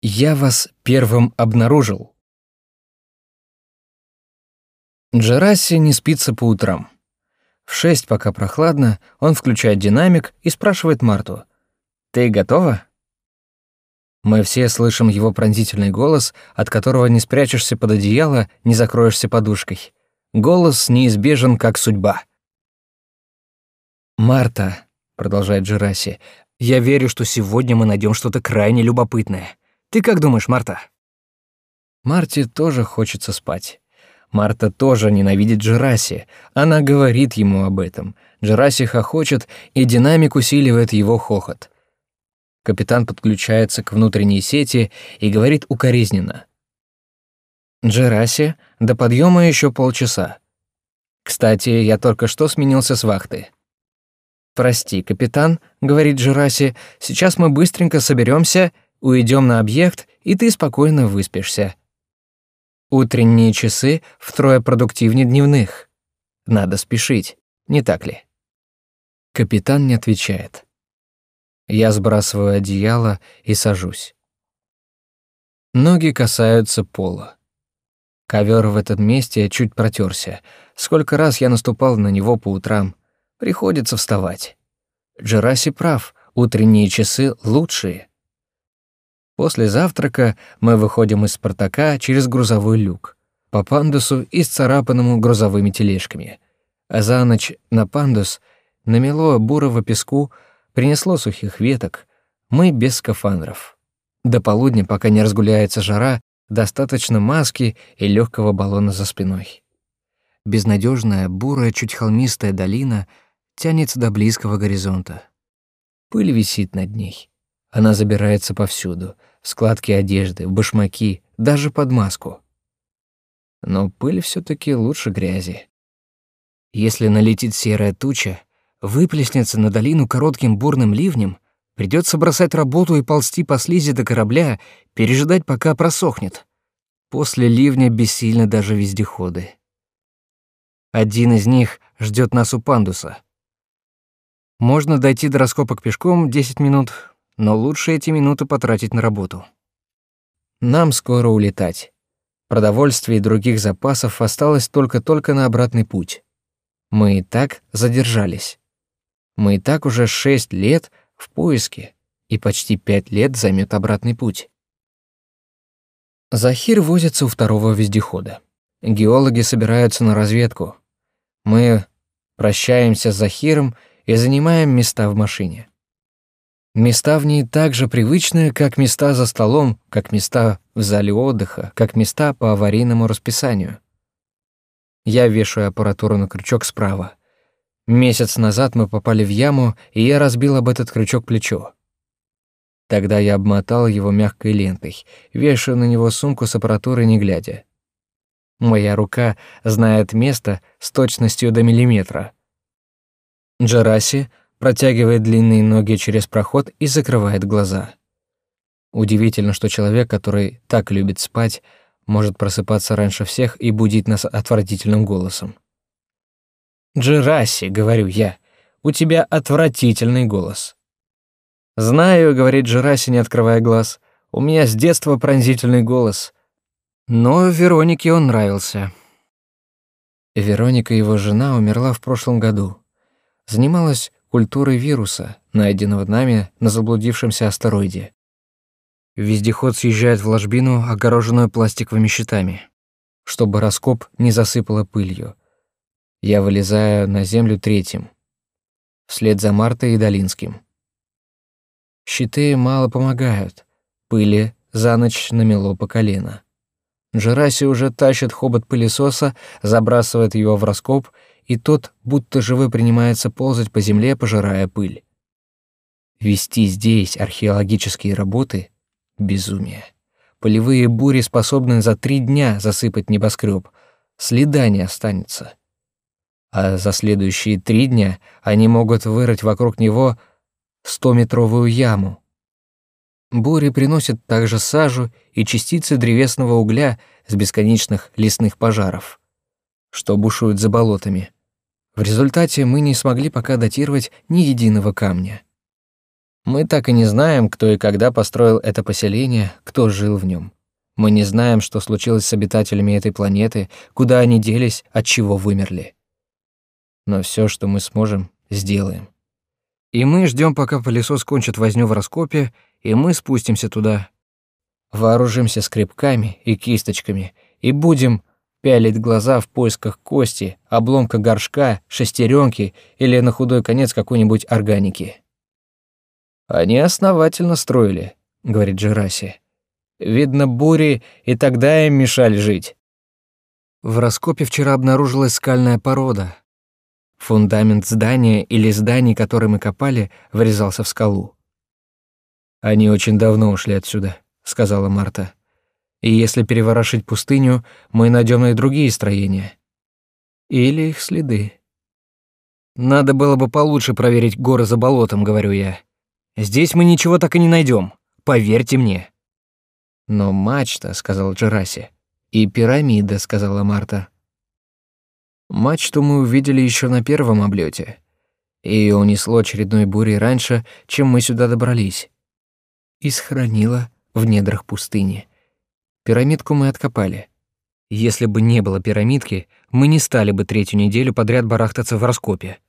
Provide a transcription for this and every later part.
Я вас первым обнаружил. Джераси не спится по утрам. В шесть, пока прохладно, он включает динамик и спрашивает Марту. «Ты готова?» Мы все слышим его пронзительный голос, от которого не спрячешься под одеяло, не закроешься подушкой. Голос неизбежен, как судьба. «Марта», — продолжает Джераси, — «я верю, что сегодня мы найдем что-то крайне любопытное. Ты как думаешь, Марта?» Марте тоже хочется спать. Марта тоже ненавидит Джераси. Она говорит ему об этом. Джераси хохочет, и динамик усиливает его хохот. Капитан подключается к внутренней сети и говорит укоризненно. «Джераси, до подъема еще полчаса. Кстати, я только что сменился с вахты». «Прости, капитан», — говорит Джераси, — «сейчас мы быстренько соберемся, уйдем на объект, и ты спокойно выспишься. Утренние часы втрое продуктивнее дневных. Надо спешить, не так ли? Капитан не отвечает. Я сбрасываю одеяло и сажусь. Ноги касаются пола. Ковер в этом месте чуть протерся. Сколько раз я наступал на него по утрам. Приходится вставать. Джераси прав, утренние часы лучшие. После завтрака мы выходим из «Спартака» через грузовой люк, по пандусу, исцарапанному грузовыми тележками. А за ночь на пандус намело бурого песку, принесло сухих веток. Мы без скафандров. До полудня, пока не разгуляется жара, достаточно маски и легкого баллона за спиной. Безнадежная, бурая, чуть холмистая долина тянется до близкого горизонта. Пыль висит над ней. Она забирается повсюду — складки одежды, в башмаки, даже под маску. Но пыль все таки лучше грязи. Если налетит серая туча, выплеснется на долину коротким бурным ливнем, придется бросать работу и ползти по слизи до корабля, пережидать, пока просохнет. После ливня бессильны даже вездеходы. Один из них ждет нас у пандуса. Можно дойти до раскопок пешком 10 минут, но лучше эти минуты потратить на работу. Нам скоро улетать. Продовольствия и других запасов осталось только-только на обратный путь. Мы и так задержались. Мы и так уже шесть лет в поиске, и почти пять лет займет обратный путь. Захир возится у второго вездехода. Геологи собираются на разведку. Мы прощаемся с Захиром и занимаем места в машине. Места в ней так же привычны, как места за столом, как места в зале отдыха, как места по аварийному расписанию. Я вешаю аппаратуру на крючок справа. Месяц назад мы попали в яму, и я разбил об этот крючок плечо. Тогда я обмотал его мягкой лентой, вешаю на него сумку с аппаратурой, не глядя. Моя рука знает место с точностью до миллиметра. Джараси протягивает длинные ноги через проход и закрывает глаза. Удивительно, что человек, который так любит спать, может просыпаться раньше всех и будить нас отвратительным голосом. «Джераси», — говорю я, — «у тебя отвратительный голос». «Знаю», — говорит Джераси, не открывая глаз, — «у меня с детства пронзительный голос». Но Веронике он нравился. Вероника, его жена, умерла в прошлом году. Занималась культуры вируса, найденного нами на заблудившемся астероиде. Вездеход съезжает в ложбину, огороженную пластиковыми щитами, чтобы раскоп не засыпало пылью. Я вылезаю на землю третьим, вслед за Мартой и Долинским. Щиты мало помогают, пыли за ночь намело по колено. Джераси уже тащит хобот пылесоса, забрасывает его в раскоп и тот будто живой принимается ползать по земле, пожирая пыль. Вести здесь археологические работы — безумие. Полевые бури способны за три дня засыпать небоскреб, следа не останется. А за следующие три дня они могут вырыть вокруг него стометровую яму. Бури приносят также сажу и частицы древесного угля с бесконечных лесных пожаров, что бушуют за болотами. В результате мы не смогли пока датировать ни единого камня. Мы так и не знаем, кто и когда построил это поселение, кто жил в нем. Мы не знаем, что случилось с обитателями этой планеты, куда они делись, от чего вымерли. Но все, что мы сможем, сделаем. И мы ждем, пока пылесос кончит возню в раскопе, и мы спустимся туда. Вооружимся скребками и кисточками и будем пялить глаза в поисках кости, обломка горшка, шестеренки или на худой конец какой-нибудь органики. Они основательно строили, говорит Джераси. Видно, бури и тогда им мешали жить. В раскопе вчера обнаружилась скальная порода. Фундамент здания или зданий, которые мы копали, врезался в скалу. Они очень давно ушли отсюда, сказала Марта. И если переворошить пустыню, мы найдем и другие строения. Или их следы. Надо было бы получше проверить горы за болотом, говорю я. Здесь мы ничего так и не найдем. Поверьте мне. Но мачта, сказал Джераси. И пирамида, сказала Марта. Мачту мы увидели еще на первом облете. Ее унесло очередной бурей раньше, чем мы сюда добрались. И сохранила в недрах пустыни. Пирамидку мы откопали. Если бы не было пирамидки, мы не стали бы третью неделю подряд барахтаться в раскопе.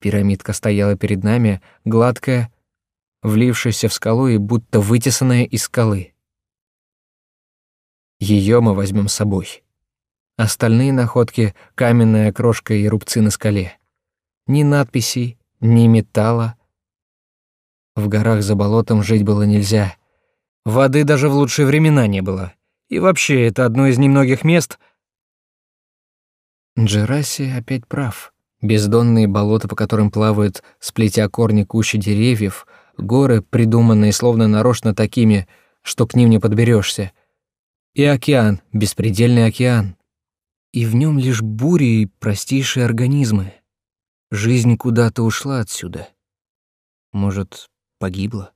Пирамидка стояла перед нами, гладкая, влившаяся в скалу и будто вытесанная из скалы. Ее мы возьмем с собой. Остальные находки — каменная крошка и рубцы на скале. Ни надписей, ни металла. В горах за болотом жить было нельзя. Воды даже в лучшие времена не было. И вообще, это одно из немногих мест... Джераси опять прав. Бездонные болота, по которым плавают, сплетя корни кущи деревьев, горы, придуманные словно нарочно такими, что к ним не подберешься, и океан, беспредельный океан. И в нем лишь бури и простейшие организмы. Жизнь куда-то ушла отсюда. Может, погибла?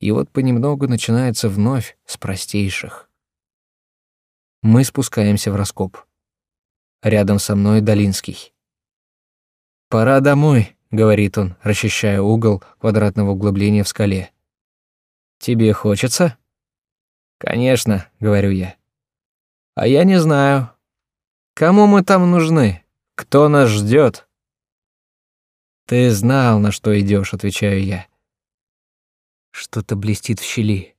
И вот понемногу начинается вновь с простейших. Мы спускаемся в раскоп. Рядом со мной Долинский. «Пора домой», — говорит он, расчищая угол квадратного углубления в скале. «Тебе хочется?» «Конечно», — говорю я. «А я не знаю. Кому мы там нужны? Кто нас ждет? «Ты знал, на что идешь, отвечаю я. Что-то блестит в щели.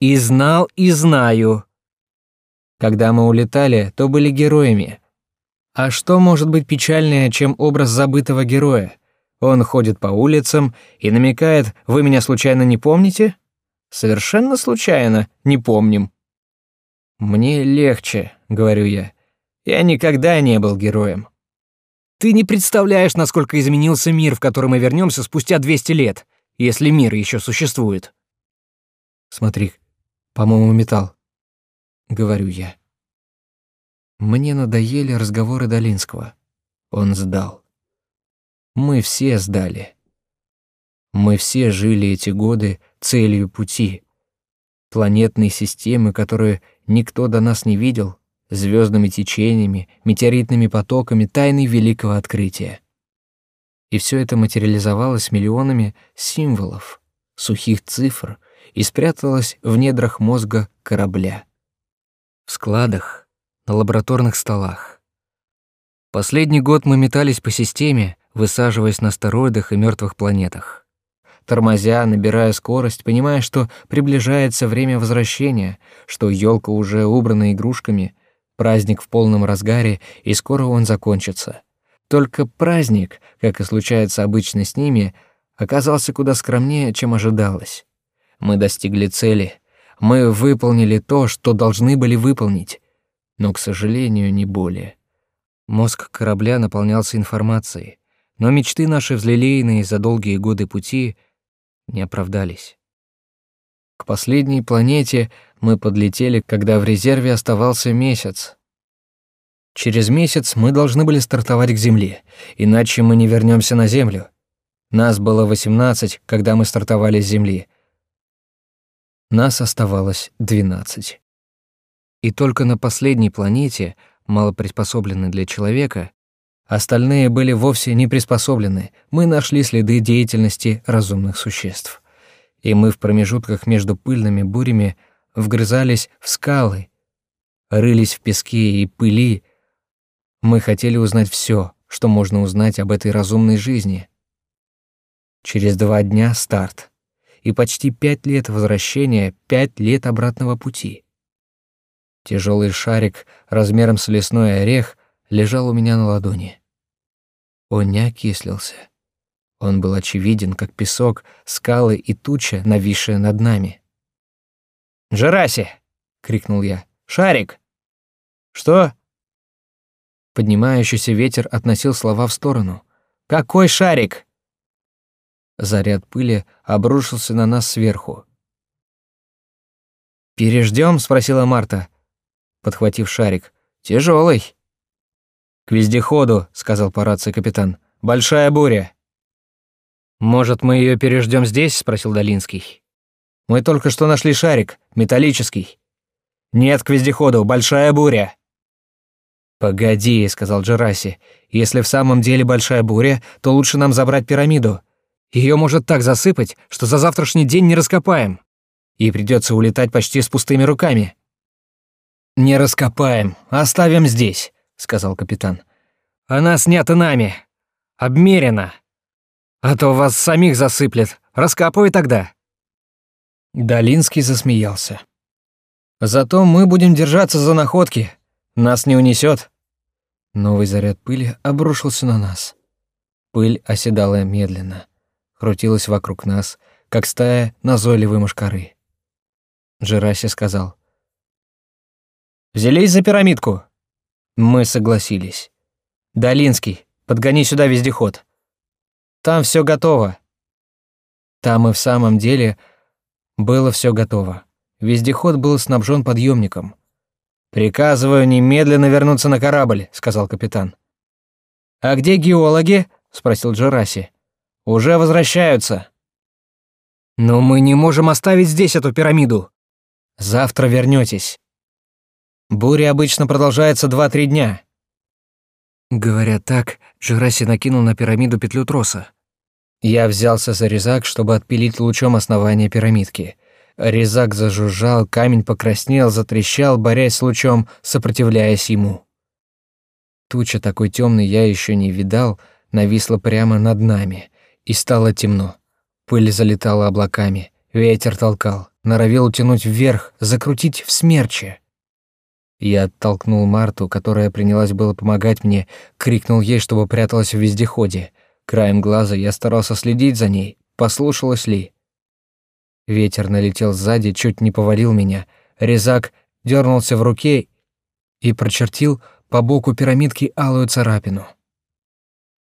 «И знал, и знаю», когда мы улетали, то были героями. А что может быть печальнее, чем образ забытого героя? Он ходит по улицам и намекает «Вы меня случайно не помните?» «Совершенно случайно, не помним». «Мне легче», — говорю я. «Я никогда не был героем». «Ты не представляешь, насколько изменился мир, в который мы вернемся спустя 200 лет, если мир еще существует». «Смотри, по-моему, металл. — говорю я. Мне надоели разговоры Долинского. Он сдал. Мы все сдали. Мы все жили эти годы целью пути. Планетной системы, которую никто до нас не видел, звездными течениями, метеоритными потоками, тайной великого открытия. И все это материализовалось миллионами символов, сухих цифр и спряталось в недрах мозга корабля в складах, на лабораторных столах. Последний год мы метались по системе, высаживаясь на астероидах и мертвых планетах. Тормозя, набирая скорость, понимая, что приближается время возвращения, что елка уже убрана игрушками, праздник в полном разгаре, и скоро он закончится. Только праздник, как и случается обычно с ними, оказался куда скромнее, чем ожидалось. Мы достигли цели — мы выполнили то, что должны были выполнить, но, к сожалению, не более. Мозг корабля наполнялся информацией, но мечты наши взлелеянные за долгие годы пути не оправдались. К последней планете мы подлетели, когда в резерве оставался месяц. Через месяц мы должны были стартовать к Земле, иначе мы не вернемся на Землю. Нас было 18, когда мы стартовали с Земли — нас оставалось 12. И только на последней планете, мало приспособленной для человека, Остальные были вовсе не приспособлены. Мы нашли следы деятельности разумных существ. И мы в промежутках между пыльными бурями вгрызались в скалы, рылись в песке и пыли. Мы хотели узнать все, что можно узнать об этой разумной жизни. Через два дня старт. И почти пять лет возвращения, пять лет обратного пути. Тяжелый шарик размером с лесной орех лежал у меня на ладони. Он не окислился. Он был очевиден, как песок, скалы и туча, нависшая над нами. «Джераси!» — крикнул я. «Шарик!» «Что?» Поднимающийся ветер относил слова в сторону. «Какой шарик?» Заряд пыли обрушился на нас сверху. «Переждем?» — спросила Марта, подхватив шарик. «Тяжелый». «К вездеходу», — сказал по рации капитан. «Большая буря». «Может, мы ее переждем здесь?» — спросил Долинский. «Мы только что нашли шарик, металлический». «Нет, к вездеходу, большая буря». «Погоди», — сказал Джераси. «Если в самом деле большая буря, то лучше нам забрать пирамиду. Ее может так засыпать, что за завтрашний день не раскопаем. И придется улетать почти с пустыми руками». «Не раскопаем, оставим здесь», сказал капитан. Она снята нами. Обмерена. А то вас самих засыплет. Раскапывай тогда. Долинский засмеялся. Зато мы будем держаться за находки. Нас не унесет. Новый заряд пыли обрушился на нас. Пыль оседала медленно, крутилась вокруг нас, как стая назойливой мушкары. Джераси сказал. «Взялись за пирамидку?» Мы согласились. Долинский, подгони сюда вездеход. Там все готово. Там и в самом деле было все готово. Вездеход был снабжен подъемником. «Приказываю немедленно вернуться на корабль», — сказал капитан. «А где геологи?» — спросил Джераси. «Уже возвращаются». «Но мы не можем оставить здесь эту пирамиду. Завтра вернетесь. Буря обычно продолжается два-три дня. Говоря так, Джераси накинул на пирамиду петлю троса. Я взялся за резак, чтобы отпилить лучом основание пирамидки. Резак зажужжал, камень покраснел, затрещал, борясь с лучом, сопротивляясь ему. Туча такой темной я еще не видал, нависла прямо над нами, и стало темно. Пыль залетала облаками, ветер толкал, норовил утянуть вверх, закрутить в смерче. Я оттолкнул Марту, которая принялась было помогать мне, крикнул ей, чтобы пряталась в вездеходе. Краем глаза я старался следить за ней, послушалась ли. Ветер налетел сзади, чуть не повалил меня. Резак дернулся в руке и прочертил по боку пирамидки алую царапину.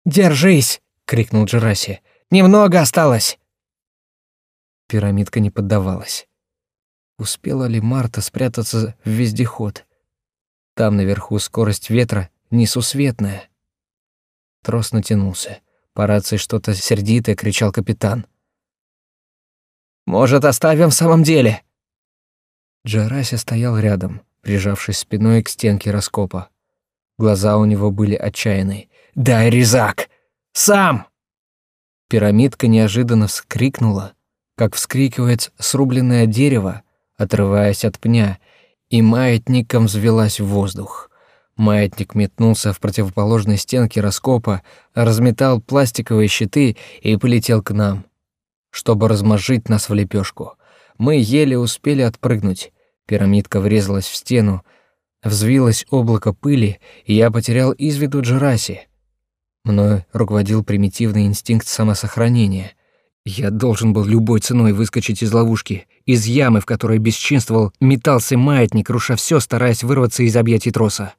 «Держись!» — крикнул Джераси. «Немного осталось!» Пирамидка не поддавалась. Успела ли Марта спрятаться в вездеход? Там наверху скорость ветра несусветная. Трос натянулся. По рации что-то сердитое кричал капитан. «Может, оставим в самом деле?» Джараси стоял рядом, прижавшись спиной к стенке раскопа. Глаза у него были отчаянные. «Дай резак! Сам!» Пирамидка неожиданно вскрикнула, как вскрикивает срубленное дерево, отрываясь от пня, и маятником взвелась в воздух. Маятник метнулся в противоположной стенке раскопа, разметал пластиковые щиты и полетел к нам, чтобы размозжить нас в лепешку. Мы еле успели отпрыгнуть. Пирамидка врезалась в стену, взвилось облако пыли, и я потерял из виду Джераси. Мною руководил примитивный инстинкт самосохранения — я должен был любой ценой выскочить из ловушки, из ямы, в которой бесчинствовал, метался маятник, руша все, стараясь вырваться из объятий троса.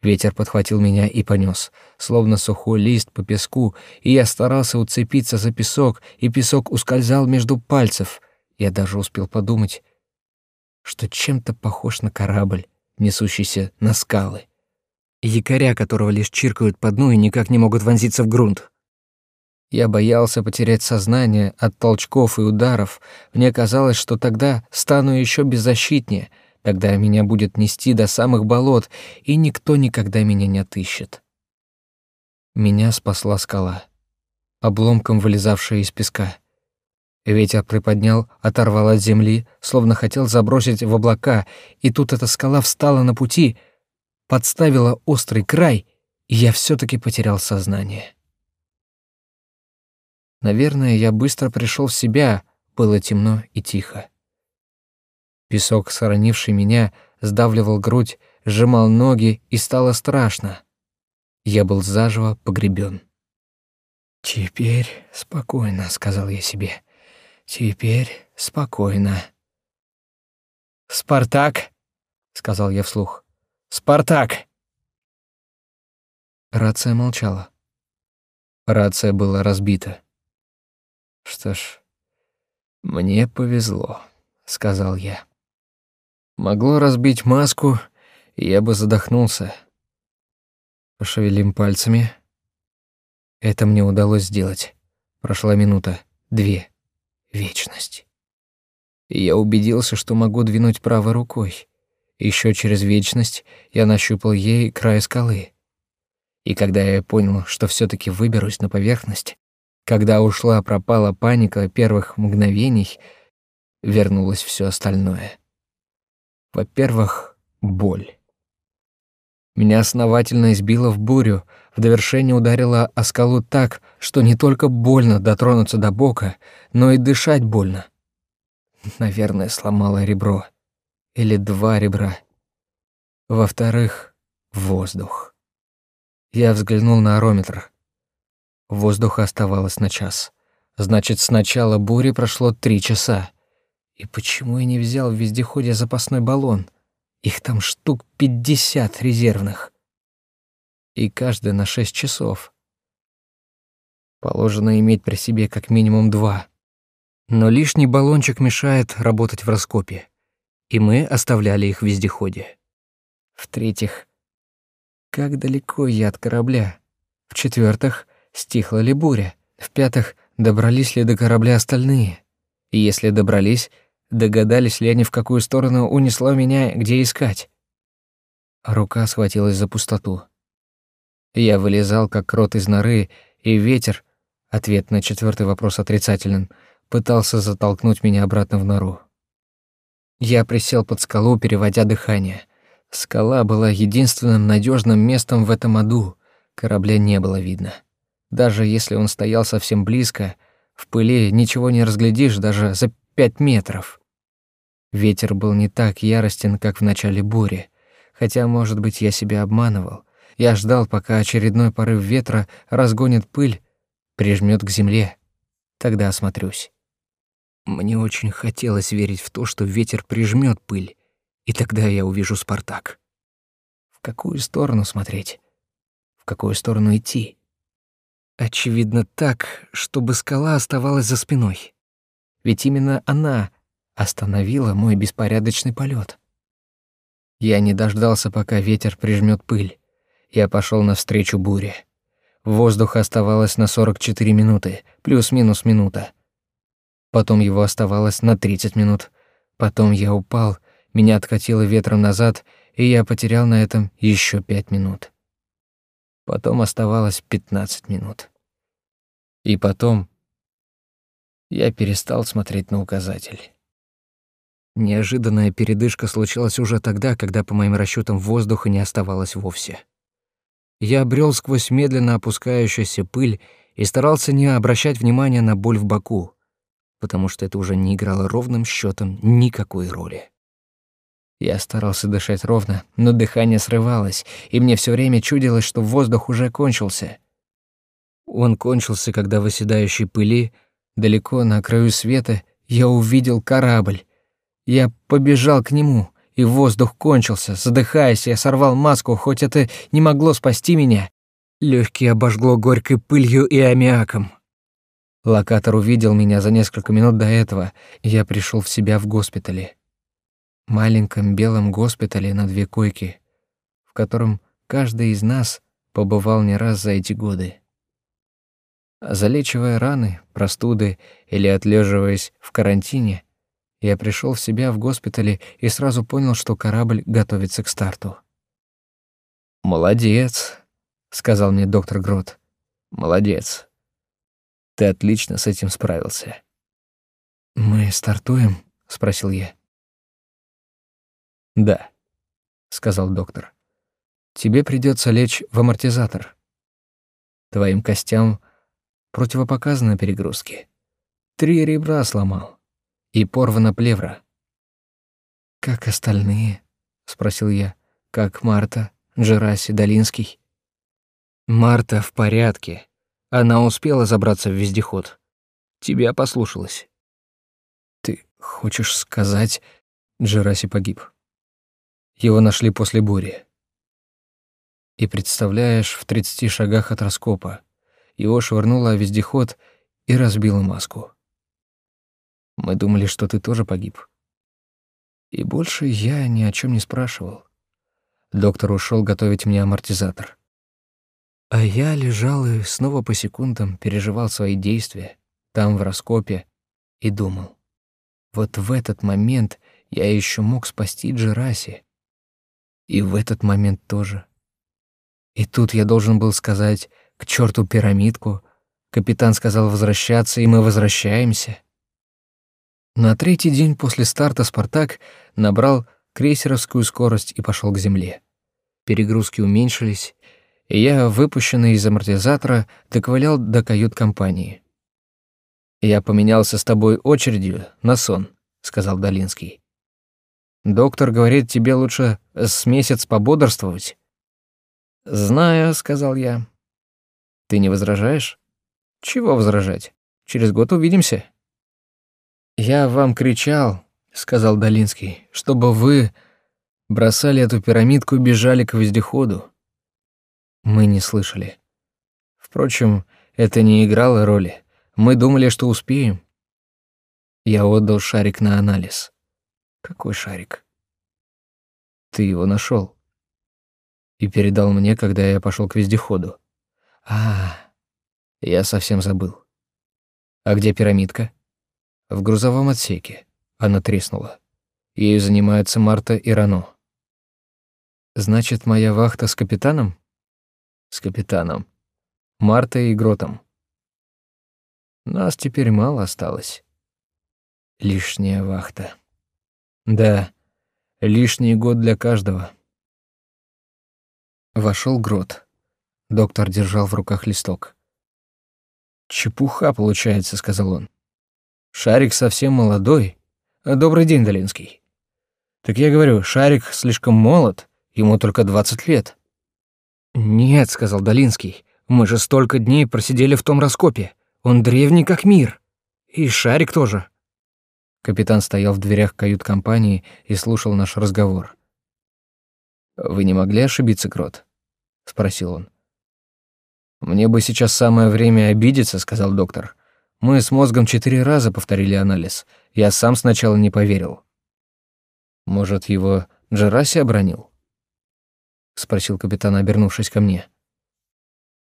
Ветер подхватил меня и понес, словно сухой лист по песку, и я старался уцепиться за песок, и песок ускользал между пальцев. Я даже успел подумать, что чем-то похож на корабль, несущийся на скалы. Якоря, которого лишь чиркают по дну и никак не могут вонзиться в грунт. Я боялся потерять сознание от толчков и ударов. Мне казалось, что тогда стану еще беззащитнее, тогда меня будет нести до самых болот, и никто никогда меня не отыщет. Меня спасла скала, обломком вылезавшая из песка. Ветер приподнял, оторвал от земли, словно хотел забросить в облака, и тут эта скала встала на пути, подставила острый край, и я все таки потерял сознание. Наверное, я быстро пришел в себя, было темно и тихо. Песок, сохранивший меня, сдавливал грудь, сжимал ноги, и стало страшно. Я был заживо погребен. «Теперь спокойно», — сказал я себе. «Теперь спокойно». «Спартак!» — сказал я вслух. «Спартак!» Рация молчала. Рация была разбита. Что ж, мне повезло, сказал я. Могло разбить маску, и я бы задохнулся. Пошевелим пальцами. Это мне удалось сделать. Прошла минута, две, вечность. И я убедился, что могу двинуть правой рукой. Еще через вечность я нащупал ей край скалы. И когда я понял, что все таки выберусь на поверхность, когда ушла пропала паника первых мгновений, вернулось все остальное. Во-первых, боль. Меня основательно избило в бурю, в довершение ударило о скалу так, что не только больно дотронуться до бока, но и дышать больно. Наверное, сломало ребро. Или два ребра. Во-вторых, воздух. Я взглянул на арометр. Воздуха оставалось на час. Значит, с начала бури прошло три часа. И почему я не взял в вездеходе запасной баллон? Их там штук пятьдесят резервных. И каждый на шесть часов. Положено иметь при себе как минимум два. Но лишний баллончик мешает работать в раскопе. И мы оставляли их в вездеходе. В-третьих, как далеко я от корабля? В-четвертых, стихла ли буря? В-пятых, добрались ли до корабля остальные? И если добрались, Догадались ли они, в какую сторону унесло меня, где искать? Рука схватилась за пустоту. Я вылезал, как крот из норы, и ветер, ответ на четвертый вопрос отрицателен, пытался затолкнуть меня обратно в нору. Я присел под скалу, переводя дыхание. Скала была единственным надежным местом в этом аду. Корабля не было видно. Даже если он стоял совсем близко, в пыли ничего не разглядишь даже за пять метров. Ветер был не так яростен, как в начале бури, хотя, может быть, я себя обманывал. Я ждал, пока очередной порыв ветра разгонит пыль, прижмет к земле. Тогда осмотрюсь. Мне очень хотелось верить в то, что ветер прижмет пыль, и тогда я увижу Спартак. В какую сторону смотреть? В какую сторону идти? Очевидно так, чтобы скала оставалась за спиной. Ведь именно она остановила мой беспорядочный полет. Я не дождался, пока ветер прижмет пыль. Я пошел навстречу буре. Воздух оставалось на 44 минуты, плюс-минус минута. Потом его оставалось на 30 минут. Потом я упал, меня откатило ветром назад, и я потерял на этом еще 5 минут. Потом оставалось 15 минут. И потом я перестал смотреть на указатель. Неожиданная передышка случилась уже тогда, когда, по моим расчетам, воздуха не оставалось вовсе. Я брел сквозь медленно опускающуюся пыль и старался не обращать внимания на боль в боку, потому что это уже не играло ровным счетом никакой роли. Я старался дышать ровно, но дыхание срывалось, и мне все время чудилось, что воздух уже кончился. Он кончился, когда в оседающей пыли — Далеко на краю света я увидел корабль. Я побежал к нему, и воздух кончился. Задыхаясь, я сорвал маску, хоть это не могло спасти меня. Легкие обожгло горькой пылью и аммиаком. Локатор увидел меня за несколько минут до этого, и я пришел в себя в госпитале. Маленьком белом госпитале на две койки, в котором каждый из нас побывал не раз за эти годы. Залечивая раны, простуды или отлеживаясь в карантине, я пришел в себя в госпитале и сразу понял, что корабль готовится к старту. «Молодец», — сказал мне доктор Грот. Молодец. Ты отлично с этим справился. Мы стартуем? спросил я. Да, сказал доктор. Тебе придется лечь в амортизатор. Твоим костям противопоказаны перегрузки. Три ребра сломал и порвана плевра. Как остальные? спросил я. Как Марта, Джераси, Долинский? Марта в порядке. Она успела забраться в вездеход. Тебя послушалась. Ты хочешь сказать, Джераси погиб? Его нашли после бури. И представляешь, в тридцати шагах от раскопа его швырнуло вездеход и разбило маску. Мы думали, что ты тоже погиб. И больше я ни о чем не спрашивал. Доктор ушел готовить мне амортизатор. А я лежал и снова по секундам переживал свои действия, там в раскопе, и думал. Вот в этот момент я еще мог спасти Джераси. И в этот момент тоже. И тут я должен был сказать «к черту пирамидку», капитан сказал возвращаться, и мы возвращаемся. На третий день после старта «Спартак» набрал крейсеровскую скорость и пошел к земле. Перегрузки уменьшились, и я, выпущенный из амортизатора, доковылял до кают-компании. «Я поменялся с тобой очередью на сон», — сказал Долинский. «Доктор говорит, тебе лучше с месяц пободрствовать». «Знаю», — сказал я. «Ты не возражаешь?» «Чего возражать? Через год увидимся». «Я вам кричал», — сказал Долинский, «чтобы вы бросали эту пирамидку и бежали к вездеходу». Мы не слышали. Впрочем, это не играло роли. Мы думали, что успеем. Я отдал шарик на анализ. Какой шарик? Ты его нашел и передал мне, когда я пошел к вездеходу. А, я совсем забыл. А где пирамидка? В грузовом отсеке. Она треснула. Ею занимаются Марта и Рано. Значит, моя вахта с капитаном? С капитаном. Мартой и Гротом. Нас теперь мало осталось. Лишняя вахта. Да, лишний год для каждого. Вошел Грот. Доктор держал в руках листок. «Чепуха получается», — сказал он. «Шарик совсем молодой. Добрый день, Долинский». «Так я говорю, Шарик слишком молод, ему только двадцать лет». «Нет», — сказал Долинский, — «мы же столько дней просидели в том раскопе. Он древний как мир. И Шарик тоже». Капитан стоял в дверях кают-компании и слушал наш разговор. «Вы не могли ошибиться, Крот?» — спросил он. «Мне бы сейчас самое время обидеться», — сказал доктор. «Мы с мозгом четыре раза повторили анализ. Я сам сначала не поверил». «Может, его Джераси обронил?» — спросил капитан, обернувшись ко мне.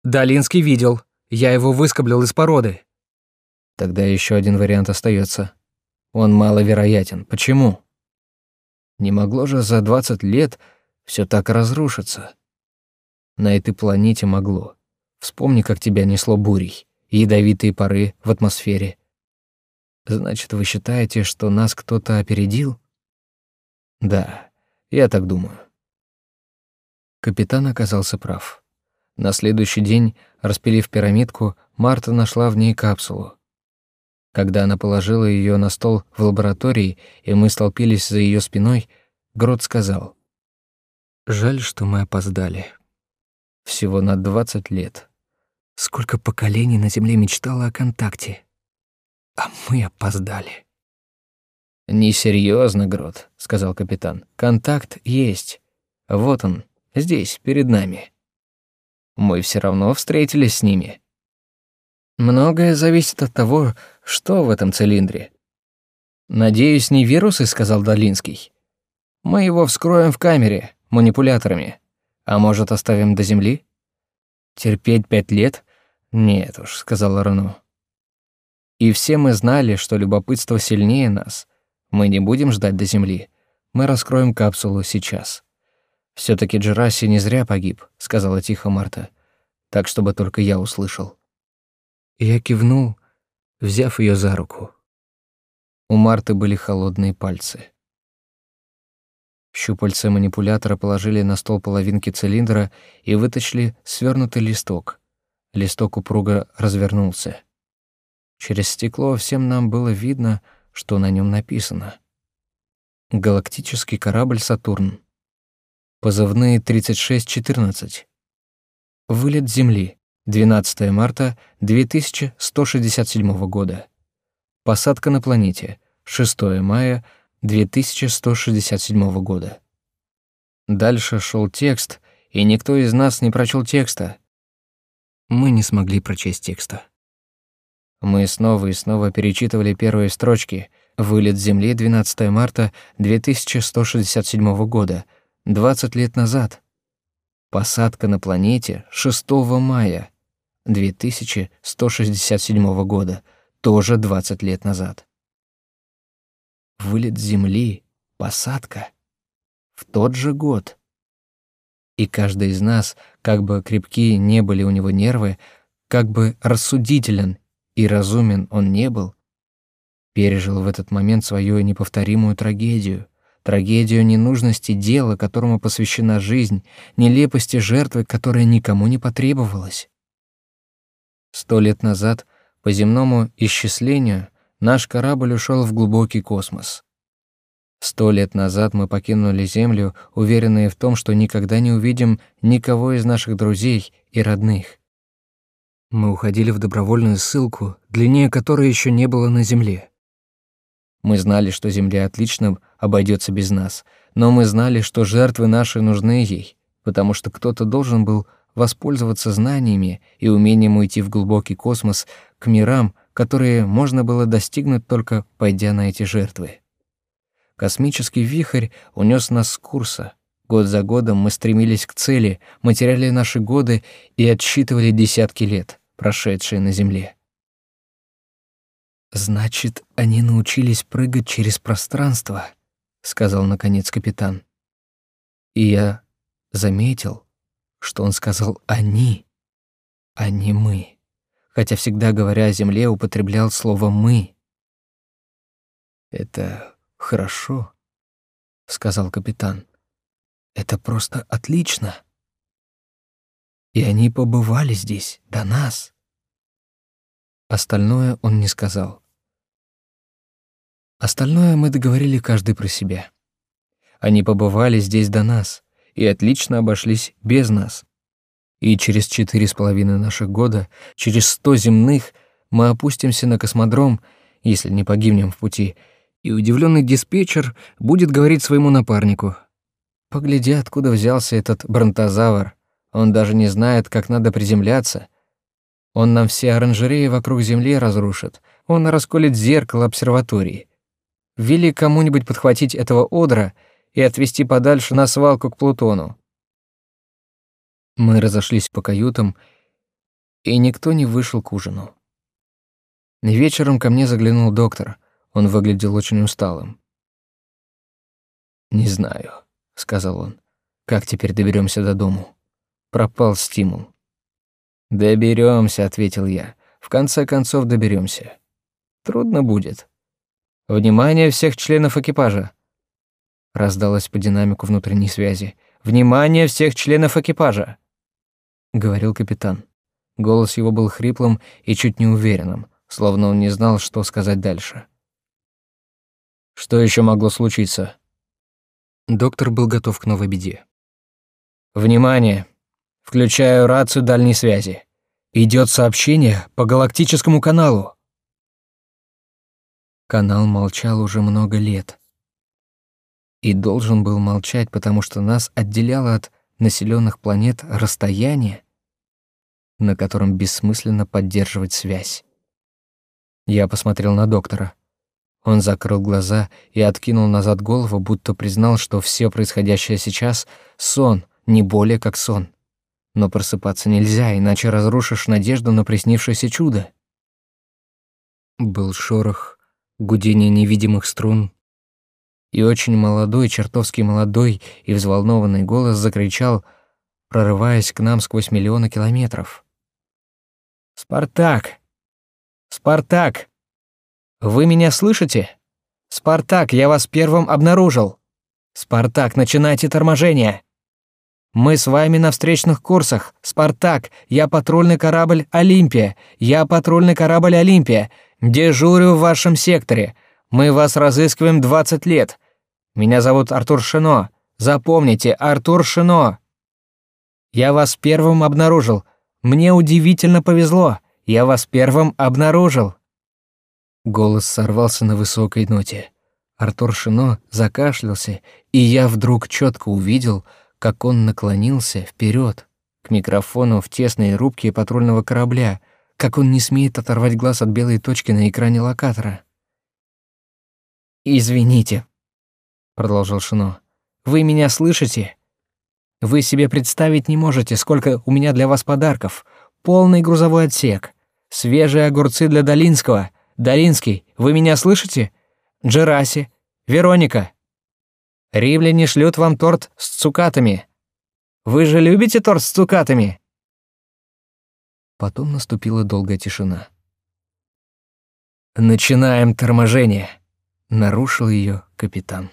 «Долинский видел. Я его выскоблил из породы». Тогда еще один вариант остается. Он маловероятен. Почему? Не могло же за двадцать лет все так разрушится. На этой планете могло. Вспомни, как тебя несло бурей, ядовитые пары в атмосфере. Значит, вы считаете, что нас кто-то опередил? Да, я так думаю. Капитан оказался прав. На следующий день, распилив пирамидку, Марта нашла в ней капсулу. Когда она положила ее на стол в лаборатории, и мы столпились за ее спиной, Грот сказал: Жаль, что мы опоздали. Всего на 20 лет. Сколько поколений на Земле мечтало о контакте. А мы опоздали. «Несерьезно, Грот», — сказал капитан. «Контакт есть. Вот он, здесь, перед нами. Мы все равно встретились с ними. Многое зависит от того, что в этом цилиндре. «Надеюсь, не вирусы», — сказал Долинский. «Мы его вскроем в камере, манипуляторами. А может, оставим до земли? Терпеть пять лет? Нет уж, сказала Рено. И все мы знали, что любопытство сильнее нас. Мы не будем ждать до земли. Мы раскроем капсулу сейчас. Все таки Джераси не зря погиб, сказала тихо Марта. так чтобы только я услышал. Я кивнул, взяв ее за руку. У Марты были холодные пальцы. Щупальца манипулятора положили на стол половинки цилиндра и вытащили свернутый листок. Листок упруго развернулся. Через стекло всем нам было видно, что на нем написано. Галактический корабль «Сатурн». Позывные 3614. Вылет Земли. 12 марта 2167 года. Посадка на планете. 6 мая 2167 года. Дальше шел текст, и никто из нас не прочел текста. Мы не смогли прочесть текста. Мы снова и снова перечитывали первые строчки. Вылет Земли 12 марта 2167 года, 20 лет назад. Посадка на планете 6 мая 2167 года, тоже 20 лет назад вылет земли, посадка. В тот же год. И каждый из нас, как бы крепкие не были у него нервы, как бы рассудителен и разумен он не был, пережил в этот момент свою неповторимую трагедию, трагедию ненужности дела, которому посвящена жизнь, нелепости жертвы, которая никому не потребовалась. Сто лет назад по земному исчислению наш корабль ушел в глубокий космос. Сто лет назад мы покинули Землю, уверенные в том, что никогда не увидим никого из наших друзей и родных. Мы уходили в добровольную ссылку, длиннее которой еще не было на Земле. Мы знали, что Земля отлично обойдется без нас, но мы знали, что жертвы наши нужны ей, потому что кто-то должен был воспользоваться знаниями и умением уйти в глубокий космос к мирам, которые можно было достигнуть только пойдя на эти жертвы. Космический вихрь унес нас с курса. Год за годом мы стремились к цели, мы теряли наши годы и отсчитывали десятки лет, прошедшие на Земле. «Значит, они научились прыгать через пространство», — сказал наконец капитан. И я заметил, что он сказал «они», а не «мы» хотя всегда, говоря о земле, употреблял слово «мы». «Это хорошо», — сказал капитан. «Это просто отлично. И они побывали здесь, до нас». Остальное он не сказал. Остальное мы договорили каждый про себя. Они побывали здесь до нас и отлично обошлись без нас. И через четыре с половиной наших года, через сто земных, мы опустимся на космодром, если не погибнем в пути, и удивленный диспетчер будет говорить своему напарнику. «Погляди, откуда взялся этот бронтозавр. Он даже не знает, как надо приземляться. Он нам все оранжереи вокруг Земли разрушит. Он расколет зеркало обсерватории. Вели кому-нибудь подхватить этого одра и отвезти подальше на свалку к Плутону. Мы разошлись по каютам, и никто не вышел к ужину. Вечером ко мне заглянул доктор. Он выглядел очень усталым. «Не знаю», — сказал он, — «как теперь доберемся до дому?» Пропал стимул. Доберемся, ответил я. «В конце концов доберемся. Трудно будет. Внимание всех членов экипажа!» Раздалось по динамику внутренней связи. «Внимание всех членов экипажа!» — говорил капитан. Голос его был хриплым и чуть неуверенным, словно он не знал, что сказать дальше. «Что еще могло случиться?» Доктор был готов к новой беде. «Внимание! Включаю рацию дальней связи. Идет сообщение по галактическому каналу!» Канал молчал уже много лет. И должен был молчать, потому что нас отделяло от населенных планет расстояние, на котором бессмысленно поддерживать связь. Я посмотрел на доктора. Он закрыл глаза и откинул назад голову, будто признал, что все происходящее сейчас — сон, не более как сон. Но просыпаться нельзя, иначе разрушишь надежду на приснившееся чудо. Был шорох, гудение невидимых струн, и очень молодой, чертовски молодой и взволнованный голос закричал прорываясь к нам сквозь миллионы километров. «Спартак! Спартак! Вы меня слышите? Спартак, я вас первым обнаружил! Спартак, начинайте торможение!» Мы с вами на встречных курсах. Спартак, я патрульный корабль Олимпия. Я патрульный корабль Олимпия. Дежурю в вашем секторе. Мы вас разыскиваем 20 лет. Меня зовут Артур Шино. Запомните, Артур Шино. Я вас первым обнаружил. Мне удивительно повезло. Я вас первым обнаружил. Голос сорвался на высокой ноте. Артур Шино закашлялся, и я вдруг четко увидел, как он наклонился вперед к микрофону в тесной рубке патрульного корабля, как он не смеет оторвать глаз от белой точки на экране локатора. «Извините», — продолжил Шино, — «вы меня слышите? Вы себе представить не можете, сколько у меня для вас подарков. Полный грузовой отсек, свежие огурцы для Долинского. Долинский, вы меня слышите? Джераси, Вероника, Римляне шлют вам торт с цукатами. Вы же любите торт с цукатами?» Потом наступила долгая тишина. «Начинаем торможение», — нарушил ее капитан.